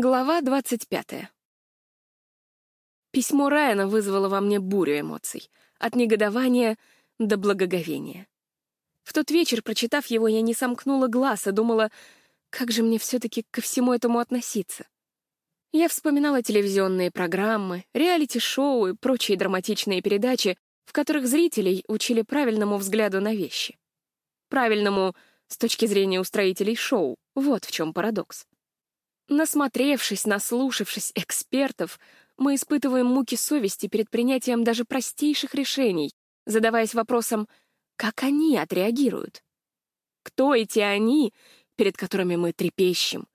Глава двадцать пятая. Письмо Райана вызвало во мне бурю эмоций, от негодования до благоговения. В тот вечер, прочитав его, я не сомкнула глаз и думала, как же мне все-таки ко всему этому относиться. Я вспоминала телевизионные программы, реалити-шоу и прочие драматичные передачи, в которых зрителей учили правильному взгляду на вещи. Правильному с точки зрения устроителей шоу, вот в чем парадокс. Насмотревшись, наслушавшись экспертов, мы испытываем муки совести перед принятием даже простейших решений, задаваясь вопросом, как они отреагируют? Кто эти «они», перед которыми мы трепещем?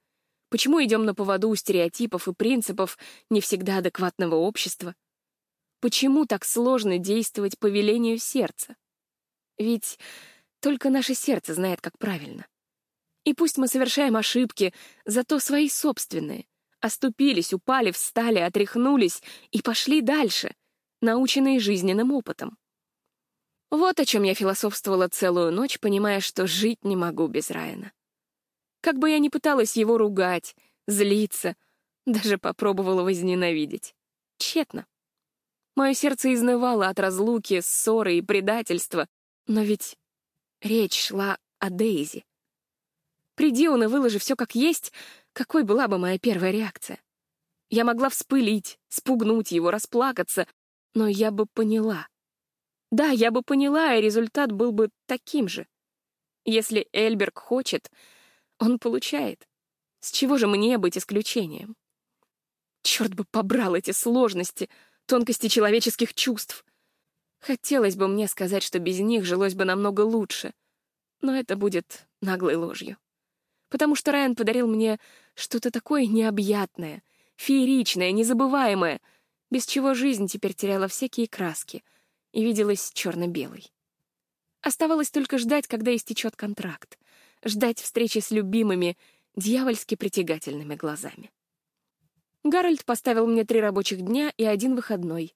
Почему идем на поводу у стереотипов и принципов не всегда адекватного общества? Почему так сложно действовать по велению сердца? Ведь только наше сердце знает, как правильно. И пусть мы совершаем ошибки, зато свои собственные. Оступились, упали, встали, отряхнулись и пошли дальше, наученные жизненным опытом. Вот о чем я философствовала целую ночь, понимая, что жить не могу без Райана. Как бы я ни пыталась его ругать, злиться, даже попробовала возненавидеть. Тщетно. Мое сердце изнывало от разлуки, ссоры и предательства, но ведь речь шла о Дейзи. Приди он и выложи все как есть, какой была бы моя первая реакция? Я могла вспылить, спугнуть его, расплакаться, но я бы поняла. Да, я бы поняла, и результат был бы таким же. Если Эльберг хочет, он получает. С чего же мне быть исключением? Черт бы побрал эти сложности, тонкости человеческих чувств. Хотелось бы мне сказать, что без них жилось бы намного лучше, но это будет наглой ложью потому что Райан подарил мне что-то такое необъятное, фееричное, незабываемое, без чего жизнь теперь теряла всякие краски и виделась черно-белой. Оставалось только ждать, когда истечет контракт, ждать встречи с любимыми, дьявольски притягательными глазами. Гарольд поставил мне три рабочих дня и один выходной.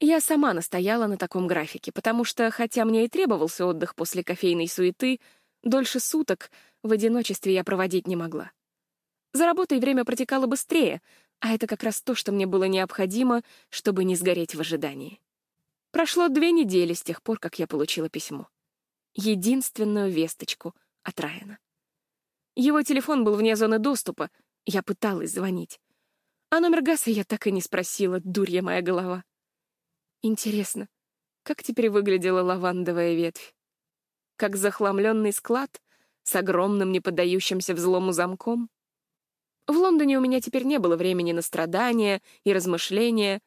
Я сама настояла на таком графике, потому что, хотя мне и требовался отдых после кофейной суеты, дольше суток в одиночестве я проводить не могла. За работой время протекало быстрее, а это как раз то, что мне было необходимо, чтобы не сгореть в ожидании. Прошло две недели с тех пор, как я получила письмо. Единственную весточку от Райана. Его телефон был вне зоны доступа, я пыталась звонить. А номер Гаса я так и не спросила, дурья моя голова. Интересно, как теперь выглядела лавандовая ветвь? Как захламленный склад с огромным неподдающимся взлому замком. В Лондоне у меня теперь не было времени на страдания и размышления,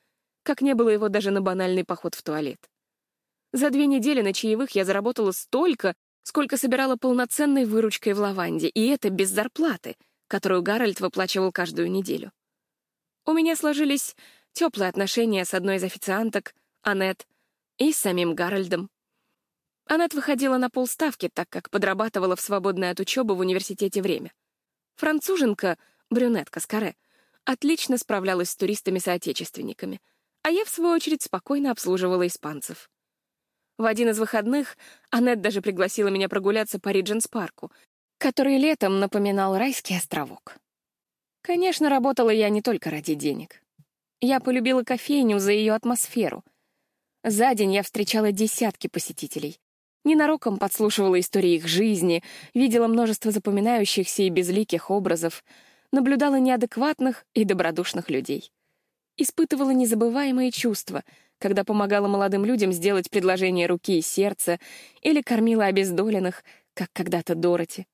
как не было его даже на банальный поход в туалет. За две недели на чаевых я заработала столько, сколько собирала полноценной выручкой в лаванде, и это без зарплаты, которую Гарольд выплачивал каждую неделю. У меня сложились теплые отношения с одной из официанток, Аннет, и с самим Гарольдом. Аннет выходила на полставки, так как подрабатывала в свободное от учебы в университете время. Француженка, брюнетка с отлично справлялась с туристами-соотечественниками, а я, в свою очередь, спокойно обслуживала испанцев. В один из выходных Аннет даже пригласила меня прогуляться по Ридженс-парку, который летом напоминал райский островок. Конечно, работала я не только ради денег. Я полюбила кофейню за ее атмосферу. За день я встречала десятки посетителей, Ненароком подслушивала истории их жизни, видела множество запоминающихся и безликих образов, наблюдала неадекватных и добродушных людей. Испытывала незабываемые чувства, когда помогала молодым людям сделать предложение руки и сердца или кормила обездоленных, как когда-то Дороти.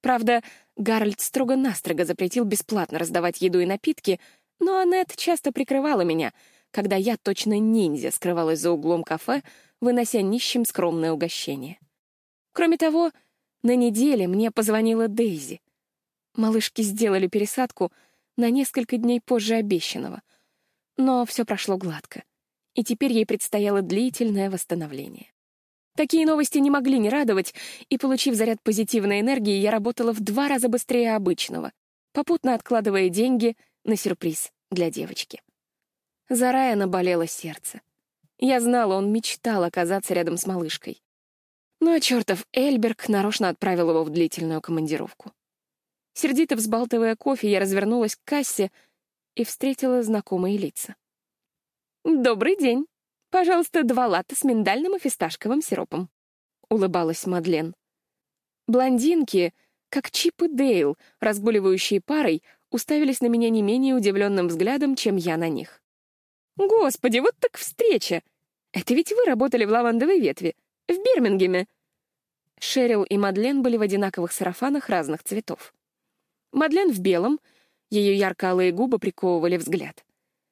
Правда, Гарольд строго-настрого запретил бесплатно раздавать еду и напитки, но Аннет часто прикрывала меня, когда я, точно ниндзя, скрывалась за углом кафе, вынося нищим скромное угощение. Кроме того, на неделе мне позвонила Дейзи. Малышки сделали пересадку на несколько дней позже обещанного. Но все прошло гладко, и теперь ей предстояло длительное восстановление. Такие новости не могли не радовать, и, получив заряд позитивной энергии, я работала в два раза быстрее обычного, попутно откладывая деньги на сюрприз для девочки. За Райана болело сердце. Я знала, он мечтал оказаться рядом с малышкой. Но чертов Эльберг нарочно отправил его в длительную командировку. Сердито взбалтывая кофе, я развернулась к кассе и встретила знакомые лица. «Добрый день. Пожалуйста, два латте с миндальным и фисташковым сиропом», — улыбалась Мадлен. Блондинки, как Чип и Дейл, разгуливающие парой, уставились на меня не менее удивленным взглядом, чем я на них. «Господи, вот так встреча! Это ведь вы работали в лавандовой ветви, в Бирмингеме!» Шерил и Мадлен были в одинаковых сарафанах разных цветов. Мадлен в белом, ее ярко-алые губы приковывали взгляд.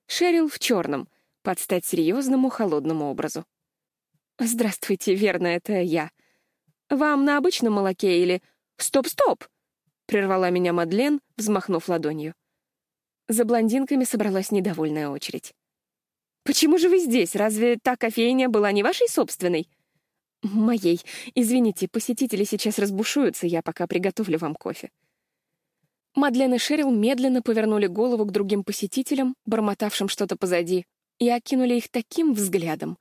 Шерил в черном, под стать серьезному холодному образу. «Здравствуйте, верно, это я. Вам на обычном молоке или...» «Стоп-стоп!» — прервала меня Мадлен, взмахнув ладонью. За блондинками собралась недовольная очередь. «Почему же вы здесь? Разве та кофейня была не вашей собственной?» «Моей. Извините, посетители сейчас разбушуются, я пока приготовлю вам кофе». Мадлен и Шерил медленно повернули голову к другим посетителям, бормотавшим что-то позади, и окинули их таким взглядом,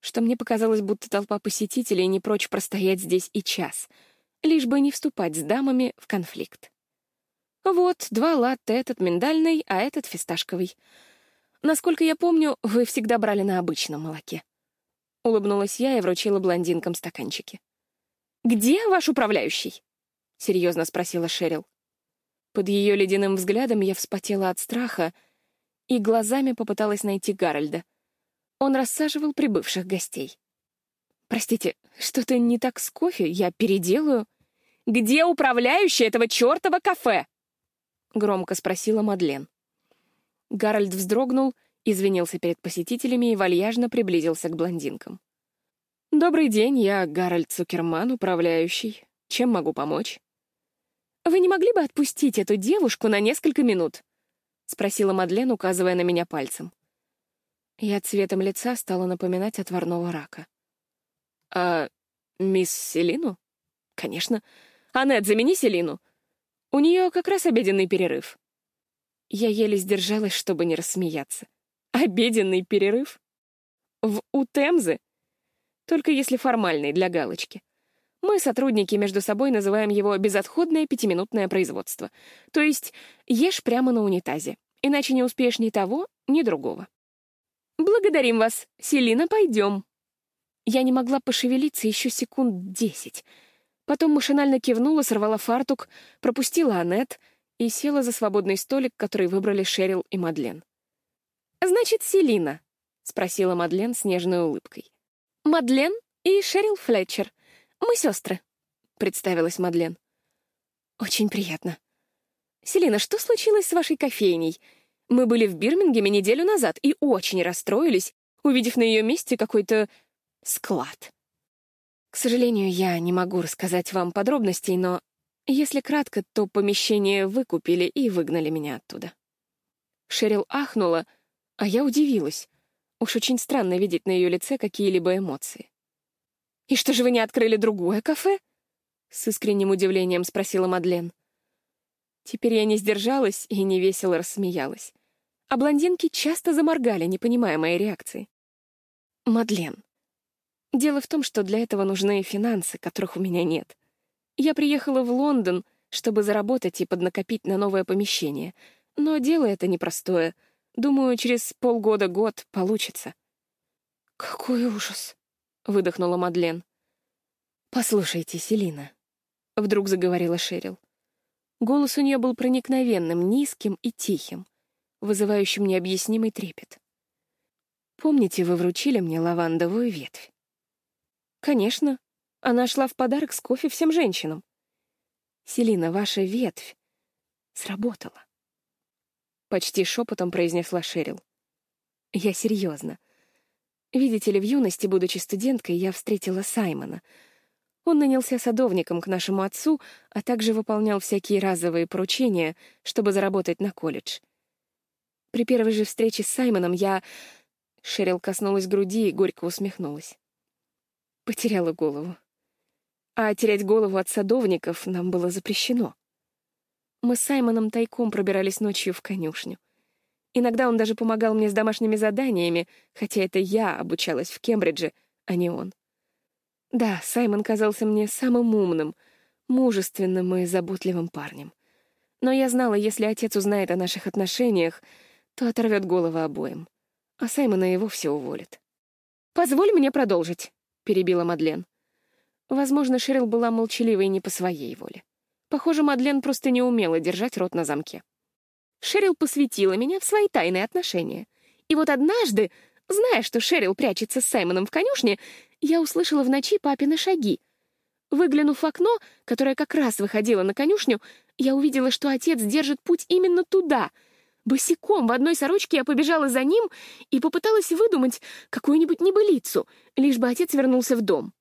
что мне показалось, будто толпа посетителей не прочь простоять здесь и час, лишь бы не вступать с дамами в конфликт. Вот, два латте, этот миндальный, а этот фисташковый. Насколько я помню, вы всегда брали на обычном молоке. Улыбнулась я и вручила блондинкам стаканчики. «Где ваш управляющий?» — серьезно спросила Шерил. Под ее ледяным взглядом я вспотела от страха и глазами попыталась найти Гарольда. Он рассаживал прибывших гостей. «Простите, что-то не так с кофе? Я переделаю». «Где управляющий этого чертова кафе?» — громко спросила Мадлен. Гарольд вздрогнул, извинился перед посетителями и вальяжно приблизился к блондинкам. «Добрый день, я Гарольд Цукерман, управляющий. Чем могу помочь?» «Вы не могли бы отпустить эту девушку на несколько минут?» — спросила Мадлен, указывая на меня пальцем. Я цветом лица стала напоминать отварного рака. «А мисс Селину?» «Конечно. Аннет, замени Селину. У нее как раз обеденный перерыв». Я еле сдержалась, чтобы не рассмеяться. «Обеденный перерыв? В у Темзы? Только если формальный, для галочки. Мы, сотрудники, между собой называем его безотходное пятиминутное производство. То есть ешь прямо на унитазе, иначе не успеешь ни того, ни другого. «Благодарим вас. Селина, пойдем». Я не могла пошевелиться еще секунд десять. Потом машинально кивнула, сорвала фартук, пропустила Аннет и села за свободный столик, который выбрали Шерил и Мадлен. «Значит, Селина?» — спросила Мадлен с нежной улыбкой. «Мадлен и Шерил Флетчер. «Мы сестры», — представилась Мадлен. «Очень приятно. Селина, что случилось с вашей кофейней? Мы были в Бирмингеме неделю назад и очень расстроились, увидев на ее месте какой-то склад. К сожалению, я не могу рассказать вам подробностей, но если кратко, то помещение выкупили и выгнали меня оттуда». Шерил ахнула, а я удивилась. Уж очень странно видеть на ее лице какие-либо эмоции. «И что же вы не открыли другое кафе?» — с искренним удивлением спросила Мадлен. Теперь я не сдержалась и невесело рассмеялась. А блондинки часто заморгали, не понимая моей реакции. «Мадлен, дело в том, что для этого нужны финансы, которых у меня нет. Я приехала в Лондон, чтобы заработать и поднакопить на новое помещение. Но дело это непростое. Думаю, через полгода-год получится». «Какой ужас!» выдохнула Мадлен. «Послушайте, Селина», — вдруг заговорила Шерил. Голос у нее был проникновенным, низким и тихим, вызывающим необъяснимый трепет. «Помните, вы вручили мне лавандовую ветвь?» «Конечно. Она шла в подарок с кофе всем женщинам. Селина, ваша ветвь сработала». Почти шепотом произнесла Шерил. «Я серьезно. Видите ли, в юности, будучи студенткой, я встретила Саймона. Он нанялся садовником к нашему отцу, а также выполнял всякие разовые поручения, чтобы заработать на колледж. При первой же встрече с Саймоном я... Шерил коснулась груди и горько усмехнулась. Потеряла голову. А терять голову от садовников нам было запрещено. Мы с Саймоном тайком пробирались ночью в конюшню. Иногда он даже помогал мне с домашними заданиями, хотя это я обучалась в Кембридже, а не он. Да, Саймон казался мне самым умным, мужественным и заботливым парнем. Но я знала, если отец узнает о наших отношениях, то оторвет голову обоим. А Саймона и вовсе уволит. «Позволь мне продолжить», — перебила Мадлен. Возможно, Шерил была молчаливой не по своей воле. Похоже, Мадлен просто не умела держать рот на замке. Шерил посвятила меня в свои тайные отношения. И вот однажды, зная, что Шерил прячется с Саймоном в конюшне, я услышала в ночи папины шаги. Выглянув в окно, которое как раз выходило на конюшню, я увидела, что отец держит путь именно туда. Босиком в одной сорочке я побежала за ним и попыталась выдумать какую-нибудь небылицу, лишь бы отец вернулся в дом.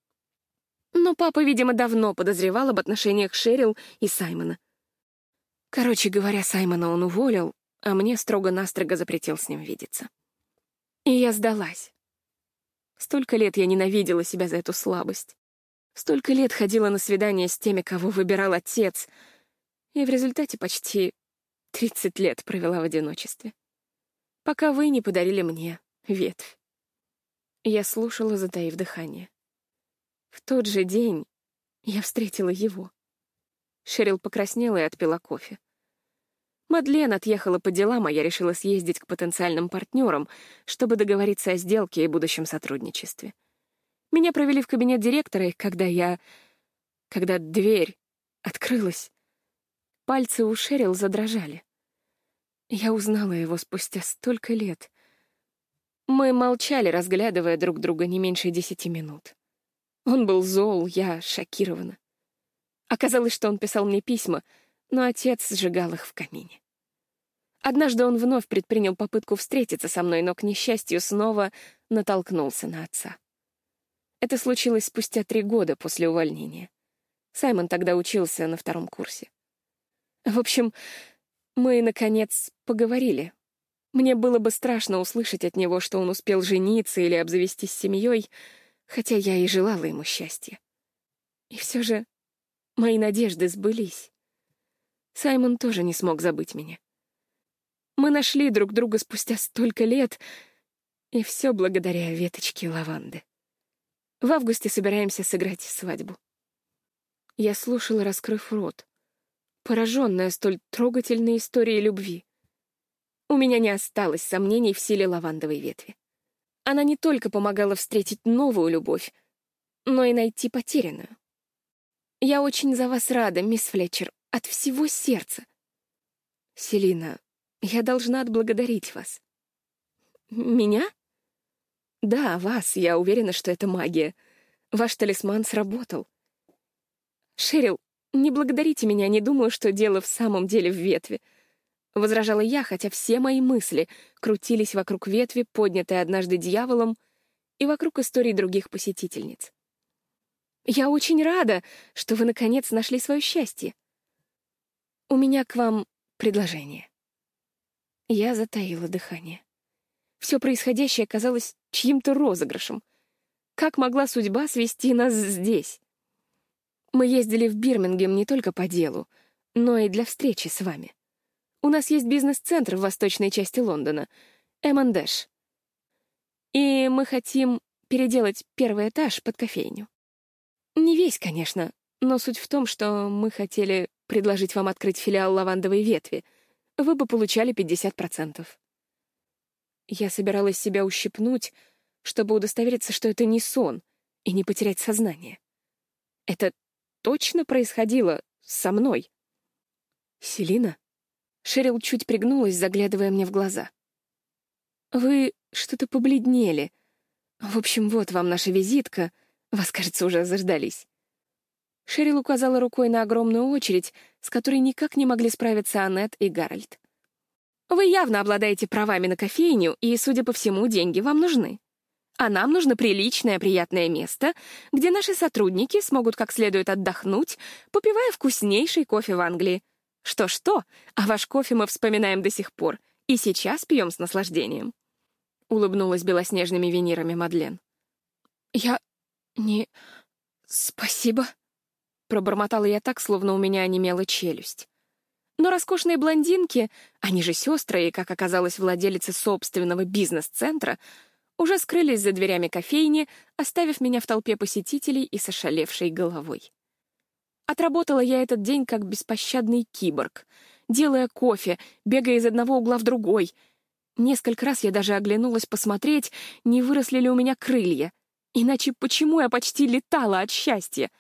Но папа, видимо, давно подозревал об отношениях Шерил и Саймона. Короче говоря, Саймона он уволил, а мне строго-настрого запретил с ним видеться. И я сдалась. Столько лет я ненавидела себя за эту слабость. Столько лет ходила на свидания с теми, кого выбирал отец, и в результате почти 30 лет провела в одиночестве. Пока вы не подарили мне ветвь. Я слушала, затаив дыхание. В тот же день я встретила его. Шерил покраснела и отпила кофе. Мадлен отъехала по делам, а я решила съездить к потенциальным партнерам, чтобы договориться о сделке и будущем сотрудничестве. Меня провели в кабинет директора, и когда я... Когда дверь открылась, пальцы у Шерил задрожали. Я узнала его спустя столько лет. Мы молчали, разглядывая друг друга не меньше десяти минут. Он был зол, я шокирована. Оказалось, что он писал мне письма, но отец сжигал их в камине. Однажды он вновь предпринял попытку встретиться со мной, но, к несчастью, снова натолкнулся на отца. Это случилось спустя три года после увольнения. Саймон тогда учился на втором курсе. В общем, мы, наконец, поговорили. Мне было бы страшно услышать от него, что он успел жениться или обзавестись семьей, хотя я и желала ему счастья. И все же мои надежды сбылись. Саймон тоже не смог забыть меня. Мы нашли друг друга спустя столько лет, и все благодаря веточке лаванды. В августе собираемся сыграть свадьбу. Я слушала, раскрыв рот, пораженная столь трогательной историей любви. У меня не осталось сомнений в силе лавандовой ветви. Она не только помогала встретить новую любовь, но и найти потерянную. Я очень за вас рада, мисс Флетчер, от всего сердца. Селина, я должна отблагодарить вас. Меня? Да, вас. Я уверена, что это магия. Ваш талисман сработал. Шерил, не благодарите меня, не думаю, что дело в самом деле в ветви —— возражала я, хотя все мои мысли крутились вокруг ветви, поднятой однажды дьяволом, и вокруг историй других посетительниц. «Я очень рада, что вы, наконец, нашли свое счастье. У меня к вам предложение». Я затаила дыхание. Все происходящее казалось чьим-то розыгрышем. Как могла судьба свести нас здесь? Мы ездили в Бирмингем не только по делу, но и для встречи с вами. У нас есть бизнес-центр в восточной части Лондона, M&Dash. И мы хотим переделать первый этаж под кофейню. Не весь, конечно, но суть в том, что мы хотели предложить вам открыть филиал лавандовой ветви. Вы бы получали 50%. Я собиралась себя ущипнуть, чтобы удостовериться, что это не сон, и не потерять сознание. Это точно происходило со мной. Селина? Шерил чуть пригнулась, заглядывая мне в глаза. «Вы что-то побледнели. В общем, вот вам наша визитка. Вас, кажется, уже заждались». Шерил указала рукой на огромную очередь, с которой никак не могли справиться Аннет и Гарольд. «Вы явно обладаете правами на кофейню, и, судя по всему, деньги вам нужны. А нам нужно приличное, приятное место, где наши сотрудники смогут как следует отдохнуть, попивая вкуснейший кофе в Англии. Что-что, а ваш кофе мы вспоминаем до сих пор, и сейчас пьем с наслаждением. Улыбнулась белоснежными винирами Мадлен. Я... не... спасибо. Пробормотала я так, словно у меня онемела челюсть. Но роскошные блондинки, они же сестры и, как оказалось, владелицы собственного бизнес-центра, уже скрылись за дверями кофейни, оставив меня в толпе посетителей и с ошалевшей головой. Отработала я этот день как беспощадный киборг, делая кофе, бегая из одного угла в другой. Несколько раз я даже оглянулась посмотреть, не выросли ли у меня крылья. Иначе почему я почти летала от счастья?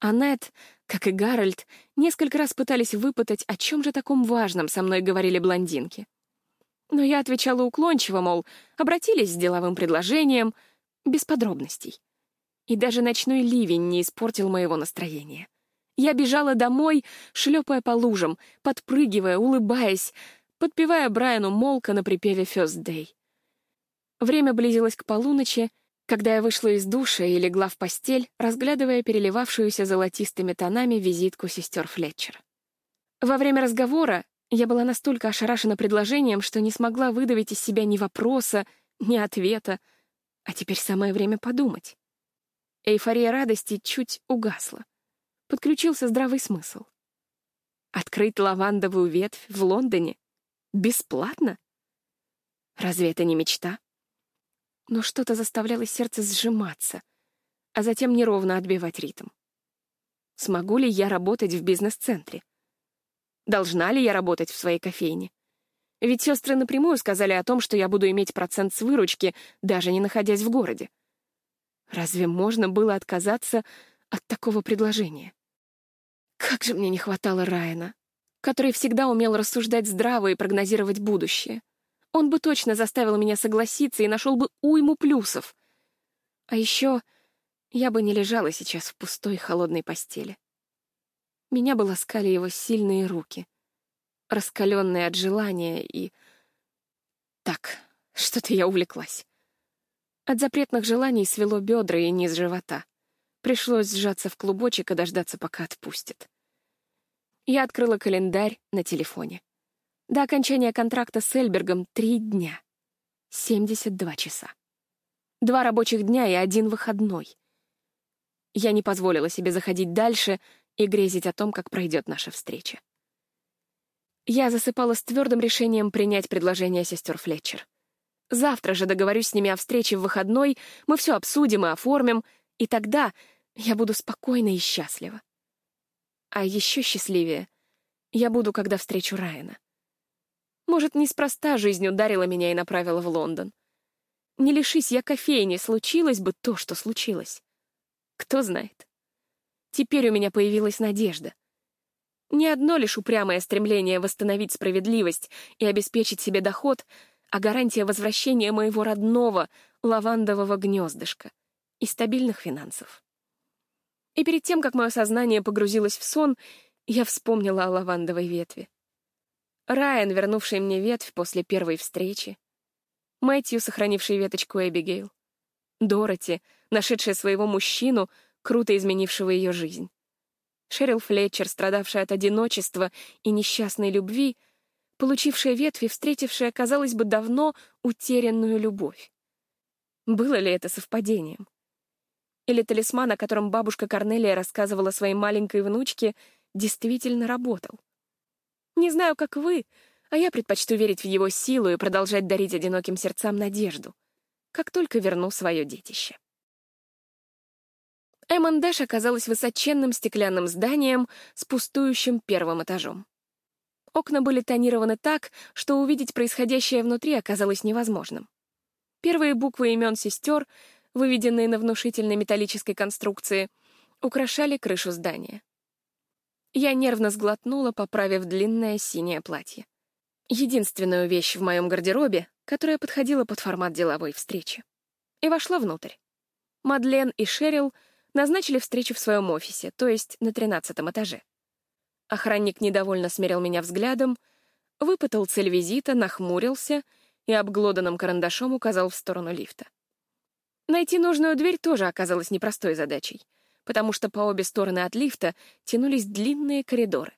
Аннет, как и Гарольд, несколько раз пытались выпытать, о чем же таком важном со мной говорили блондинки. Но я отвечала уклончиво, мол, обратились с деловым предложением, без подробностей. И даже ночной ливень не испортил моего настроения. Я бежала домой, шлепая по лужам, подпрыгивая, улыбаясь, подпевая Брайану Молка на припеве «First Day». Время близилось к полуночи, когда я вышла из душа и легла в постель, разглядывая переливавшуюся золотистыми тонами визитку сестер Флетчер. Во время разговора я была настолько ошарашена предложением, что не смогла выдавить из себя ни вопроса, ни ответа, а теперь самое время подумать. Эйфория радости чуть угасла подключился здравый смысл. Открыть лавандовую ветвь в Лондоне? Бесплатно? Разве это не мечта? Но что-то заставляло сердце сжиматься, а затем неровно отбивать ритм. Смогу ли я работать в бизнес-центре? Должна ли я работать в своей кофейне? Ведь сестры напрямую сказали о том, что я буду иметь процент с выручки, даже не находясь в городе. Разве можно было отказаться от такого предложения? Как же мне не хватало Райана, который всегда умел рассуждать здраво и прогнозировать будущее. Он бы точно заставил меня согласиться и нашел бы уйму плюсов. А еще я бы не лежала сейчас в пустой холодной постели. Меня бы ласкали его сильные руки, раскаленные от желания и... Так, что-то я увлеклась. От запретных желаний свело бедра и низ живота. Пришлось сжаться в клубочек и дождаться, пока отпустит. Я открыла календарь на телефоне. До окончания контракта с Эльбергом три дня. 72 часа. Два рабочих дня и один выходной. Я не позволила себе заходить дальше и грезить о том, как пройдет наша встреча. Я засыпала с твердым решением принять предложение сестер Флетчер. Завтра же договорюсь с ними о встрече в выходной, мы все обсудим и оформим, и тогда я буду спокойна и счастлива. А еще счастливее я буду, когда встречу Райана. Может, неспроста жизнь ударила меня и направила в Лондон. Не лишись я кофейни, случилось бы то, что случилось. Кто знает. Теперь у меня появилась надежда. Не одно лишь упрямое стремление восстановить справедливость и обеспечить себе доход, а гарантия возвращения моего родного лавандового гнездышка и стабильных финансов. И перед тем, как мое сознание погрузилось в сон, я вспомнила о лавандовой ветви. Райан, вернувший мне ветвь после первой встречи. Мэтью, сохранивший веточку Эбигейл. Дороти, нашедшая своего мужчину, круто изменившего ее жизнь. Шерил Флетчер, страдавшая от одиночества и несчастной любви, получившая ветви, встретившая, казалось бы, давно утерянную любовь. Было ли это совпадением? Или талисман, о котором бабушка Корнелия рассказывала своей маленькой внучке, действительно работал. Не знаю, как вы, а я предпочту верить в его силу и продолжать дарить одиноким сердцам надежду, как только верну свое детище. Эммондеш оказалась высоченным стеклянным зданием с пустующим первым этажом. Окна были тонированы так, что увидеть происходящее внутри оказалось невозможным. Первые буквы имен сестер выведенные на внушительной металлической конструкции, украшали крышу здания. Я нервно сглотнула, поправив длинное синее платье. Единственную вещь в моем гардеробе, которая подходила под формат деловой встречи. И вошла внутрь. Мадлен и Шерил назначили встречу в своем офисе, то есть на тринадцатом этаже. Охранник недовольно смерил меня взглядом, выпытал цель визита, нахмурился и обглоданным карандашом указал в сторону лифта. Найти нужную дверь тоже оказалось непростой задачей, потому что по обе стороны от лифта тянулись длинные коридоры.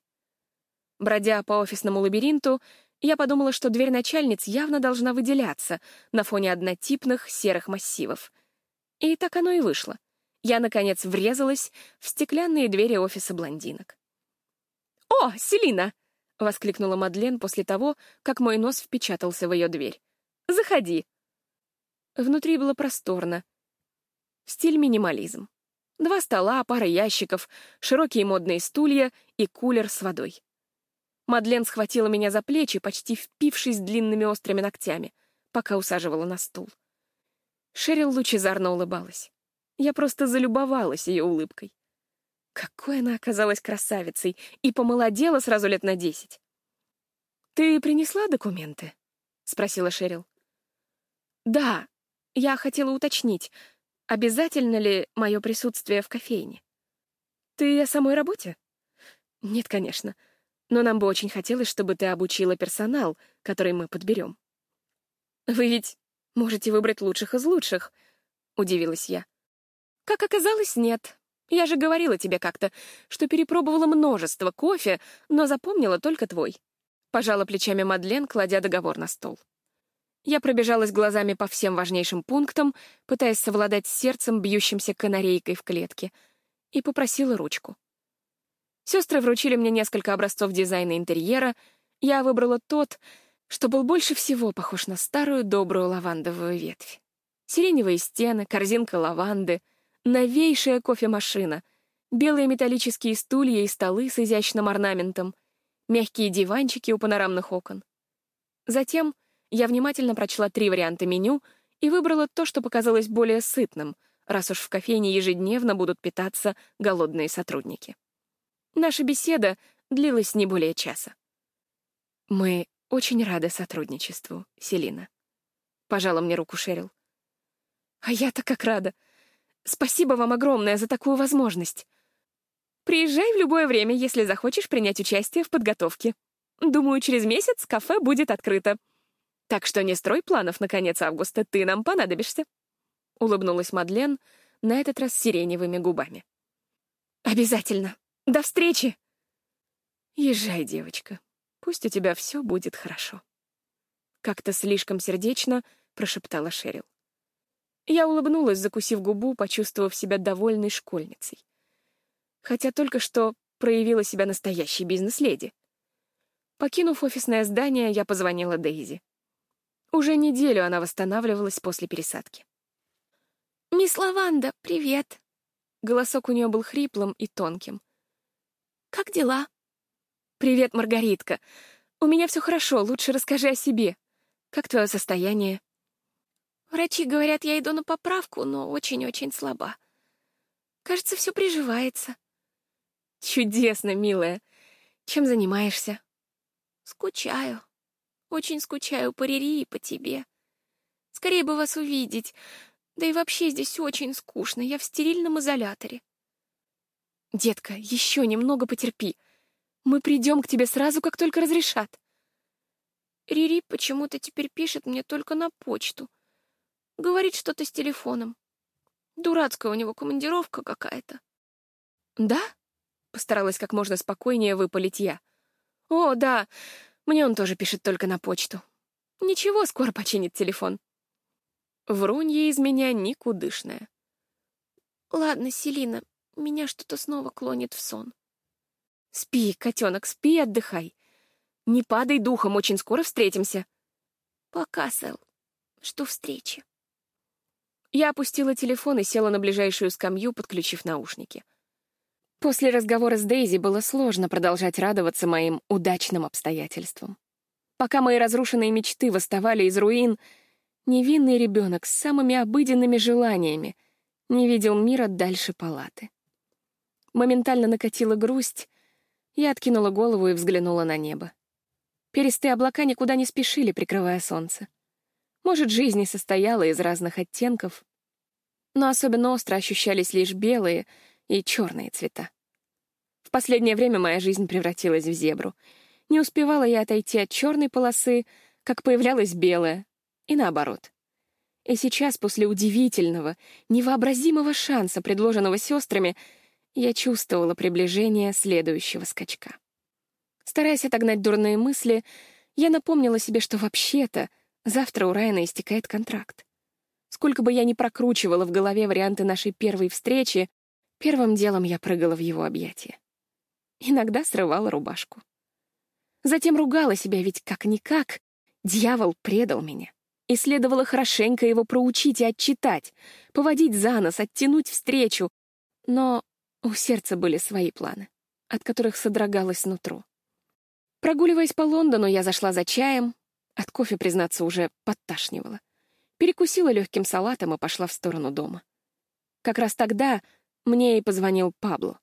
Бродя по офисному лабиринту, я подумала, что дверь начальниц явно должна выделяться на фоне однотипных серых массивов. И так оно и вышло. Я, наконец, врезалась в стеклянные двери офиса блондинок. «О, Селина!» — воскликнула Мадлен после того, как мой нос впечатался в ее дверь. «Заходи!» Внутри было просторно. Стиль минимализм. Два стола, пара ящиков, широкие модные стулья и кулер с водой. Мадлен схватила меня за плечи, почти впившись длинными острыми ногтями, пока усаживала на стул. Шерил лучезарно улыбалась. Я просто залюбовалась ее улыбкой. Какой она оказалась красавицей и помолодела сразу лет на десять. «Ты принесла документы?» — спросила Шерил. «Да, я хотела уточнить, обязательно ли мое присутствие в кофейне?» «Ты о самой работе?» «Нет, конечно. Но нам бы очень хотелось, чтобы ты обучила персонал, который мы подберем». «Вы ведь можете выбрать лучших из лучших», — удивилась я. «Как оказалось, нет. Я же говорила тебе как-то, что перепробовала множество кофе, но запомнила только твой». Пожала плечами Мадлен, кладя договор на стол. Я пробежалась глазами по всем важнейшим пунктам, пытаясь совладать с сердцем, бьющимся канарейкой в клетке, и попросила ручку. Сестры вручили мне несколько образцов дизайна интерьера, я выбрала тот, что был больше всего похож на старую добрую лавандовую ветвь. Сиреневые стены, корзинка лаванды, новейшая кофемашина, белые металлические стулья и столы с изящным орнаментом, мягкие диванчики у панорамных окон. Затем я внимательно прочла три варианта меню и выбрала то, что показалось более сытным, раз уж в кофейне ежедневно будут питаться голодные сотрудники. Наша беседа длилась не более часа. «Мы очень рады сотрудничеству, Селина», — пожала мне руку Шерил. «А я-то как рада. Спасибо вам огромное за такую возможность. Приезжай в любое время, если захочешь принять участие в подготовке. Думаю, через месяц кафе будет открыто. Так что не строй планов на конец августа, ты нам понадобишься». Улыбнулась Мадлен, на этот раз сиреневыми губами. «Обязательно», до встречи!» «Езжай, девочка. Пусть у тебя все будет хорошо». Как-то слишком сердечно прошептала Шерил. Я улыбнулась, закусив губу, почувствовав себя довольной школьницей. Хотя только что проявила себя настоящей бизнес-леди. Покинув офисное здание, я позвонила Дейзи. Уже неделю она восстанавливалась после пересадки. «Мисс Лаванда, привет!» Голосок у нее был хриплым и тонким. Как дела?» «Привет, Маргаритка. У меня все хорошо, лучше расскажи о себе. Как твое состояние?» «Врачи говорят, я иду на поправку, но очень-очень слаба. Кажется, все приживается». «Чудесно, милая. Чем занимаешься?» «Скучаю. Очень скучаю по Рири и по тебе. Скорее бы вас увидеть. Да и вообще здесь очень скучно. Я в стерильном изоляторе». «Детка, еще немного потерпи. Мы придем к тебе сразу, как только разрешат». Рири почему-то теперь пишет мне только на почту. Говорит что-то с телефоном. Дурацкая у него командировка какая-то. «Да?» — постаралась как можно спокойнее выпалить я. «О, да, мне он тоже пишет только на почту. Ничего, скоро починит телефон». Врунья из меня никудышная. «Ладно, Селина, меня что-то снова клонит в сон. Спи, котенок, спи отдыхай. Не падай духом, очень скоро встретимся. Пока, Сэл. Жду встречи. Я опустила телефон и села на ближайшую скамью, подключив наушники. После разговора с Дейзи было сложно продолжать радоваться моим удачным обстоятельствам. Пока мои разрушенные мечты восставали из руин, невинный ребенок с самыми обыденными желаниями не видел мира дальше палаты. Моментально накатила грусть, я откинула голову и взглянула на небо. Перистые облака никуда не спешили, прикрывая солнце. Может, жизнь и состояла из разных оттенков, но особенно остро ощущались лишь белые и черные цвета. В последнее время моя жизнь превратилась в зебру. Не успевала я отойти от черной полосы, как появлялась белая, и наоборот. И сейчас, после удивительного, невообразимого шанса, предложенного сестрами, я чувствовала приближение следующего скачка. Стараясь отогнать дурные мысли, я напомнила себе, что вообще-то завтра у Райана истекает контракт. Сколько бы я ни прокручивала в голове варианты нашей первой встречи, первым делом я прыгала в его объятия. Иногда срывала рубашку. Затем ругала себя, ведь как-никак дьявол предал меня. И следовало хорошенько его проучить и отчитать, поводить за нос, оттянуть встречу. Но у сердца были свои планы, от которых содрогалось нутро. Прогуливаясь по Лондону, я зашла за чаем. От кофе, признаться, уже подташнивала. Перекусила легким салатом и пошла в сторону дома. Как раз тогда мне и позвонил Пабло.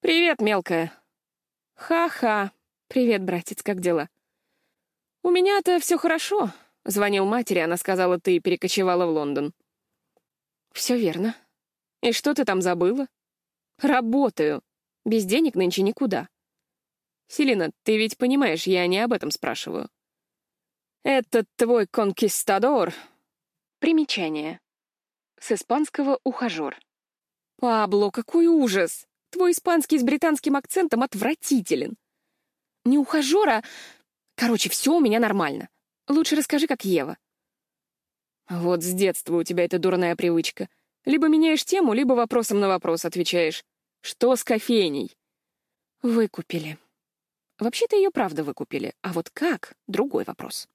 «Привет, мелкая». «Ха-ха. Привет, братец, как дела?» «У меня-то все хорошо», — звонил матери, она сказала, ты перекочевала в Лондон. «Все верно. И что ты там забыла?» «Работаю. Без денег нынче никуда». «Селина, ты ведь понимаешь, я не об этом спрашиваю». «Этот твой конкистадор...» Примечание. С испанского «ухажер». «Пабло, какой ужас! Твой испанский с британским акцентом отвратителен. Не ухажера... Короче, все у меня нормально. Лучше расскажи, как Ева». «Вот с детства у тебя эта дурная привычка. Либо меняешь тему, либо вопросом на вопрос отвечаешь. Что с кофейней?» «Выкупили», Вообще-то ее правда выкупили, а вот как — другой вопрос.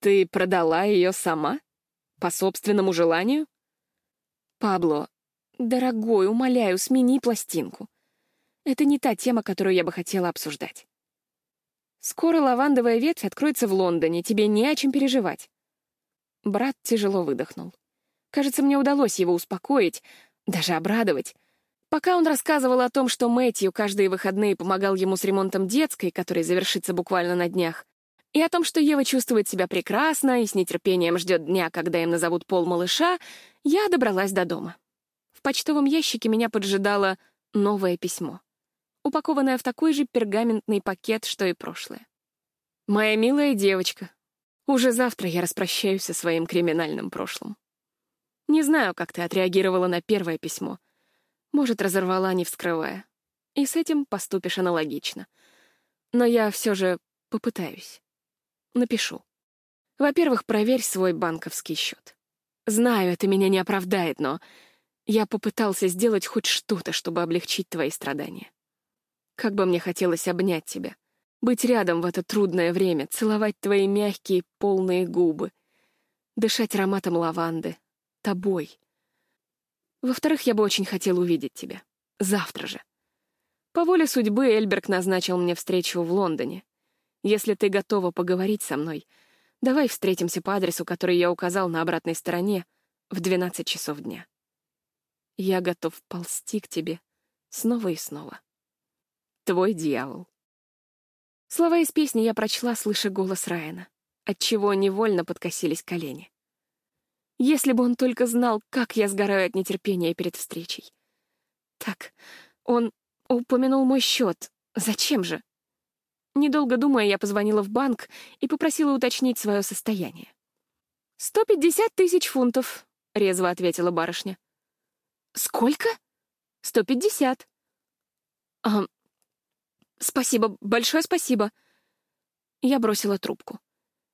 Ты продала ее сама? По собственному желанию? Пабло, дорогой, умоляю, смени пластинку. Это не та тема, которую я бы хотела обсуждать. Скоро лавандовая ветвь откроется в Лондоне, тебе не о чем переживать. Брат тяжело выдохнул. Кажется, мне удалось его успокоить, даже обрадовать. Пока он рассказывал о том, что Мэтью каждые выходные помогал ему с ремонтом детской, который завершится буквально на днях, и о том, что Ева чувствует себя прекрасно и с нетерпением ждет дня, когда им назовут пол малыша, я добралась до дома. В почтовом ящике меня поджидало новое письмо, упакованное в такой же пергаментный пакет, что и прошлое. «Моя милая девочка, уже завтра я распрощаюсь со своим криминальным прошлым. Не знаю, как ты отреагировала на первое письмо — может, разорвала, не вскрывая. И с этим поступишь аналогично. Но я все же попытаюсь. Напишу. Во-первых, проверь свой банковский счет. Знаю, это меня не оправдает, но я попытался сделать хоть что-то, чтобы облегчить твои страдания. Как бы мне хотелось обнять тебя, быть рядом в это трудное время, целовать твои мягкие, полные губы, дышать ароматом лаванды, тобой, во-вторых, я бы очень хотел увидеть тебя. Завтра же. По воле судьбы Эльберг назначил мне встречу в Лондоне. Если ты готова поговорить со мной, давай встретимся по адресу, который я указал на обратной стороне, в 12 часов дня. Я готов ползти к тебе снова и снова. Твой дьявол. Слова из песни я прочла, слыша голос Райана, отчего невольно подкосились колени. Если бы он только знал, как я сгораю от нетерпения перед встречей. Так, он упомянул мой счет. Зачем же? Недолго думая, я позвонила в банк и попросила уточнить свое состояние. «Сто пятьдесят тысяч фунтов», — резво ответила барышня. «Сколько?» «Сто пятьдесят». «А, спасибо, большое спасибо». Я бросила трубку.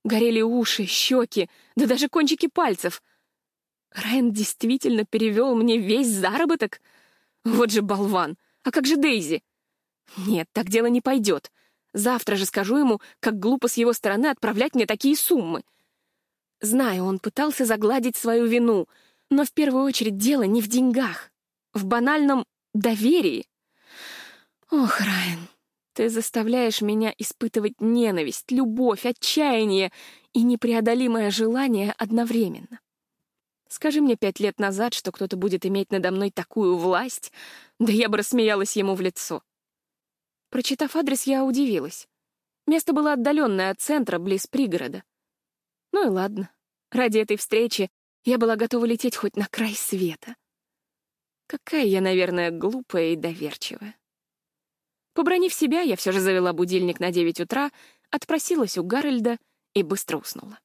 Горели уши, щеки, да даже кончики пальцев. Райан действительно перевел мне весь заработок? Вот же болван! А как же Дейзи? Нет, так дело не пойдет. Завтра же скажу ему, как глупо с его стороны отправлять мне такие суммы. Знаю, он пытался загладить свою вину, но в первую очередь дело не в деньгах, в банальном доверии. Ох, Райан, ты заставляешь меня испытывать ненависть, любовь, отчаяние и непреодолимое желание одновременно. Скажи мне пять лет назад, что кто-то будет иметь надо мной такую власть, да я бы рассмеялась ему в лицо. Прочитав адрес, я удивилась. Место было отдаленное от центра, близ пригорода. Ну и ладно. Ради этой встречи я была готова лететь хоть на край света. Какая я, наверное, глупая и доверчивая. Побронив себя, я все же завела будильник на девять утра, отпросилась у Гарольда и быстро уснула.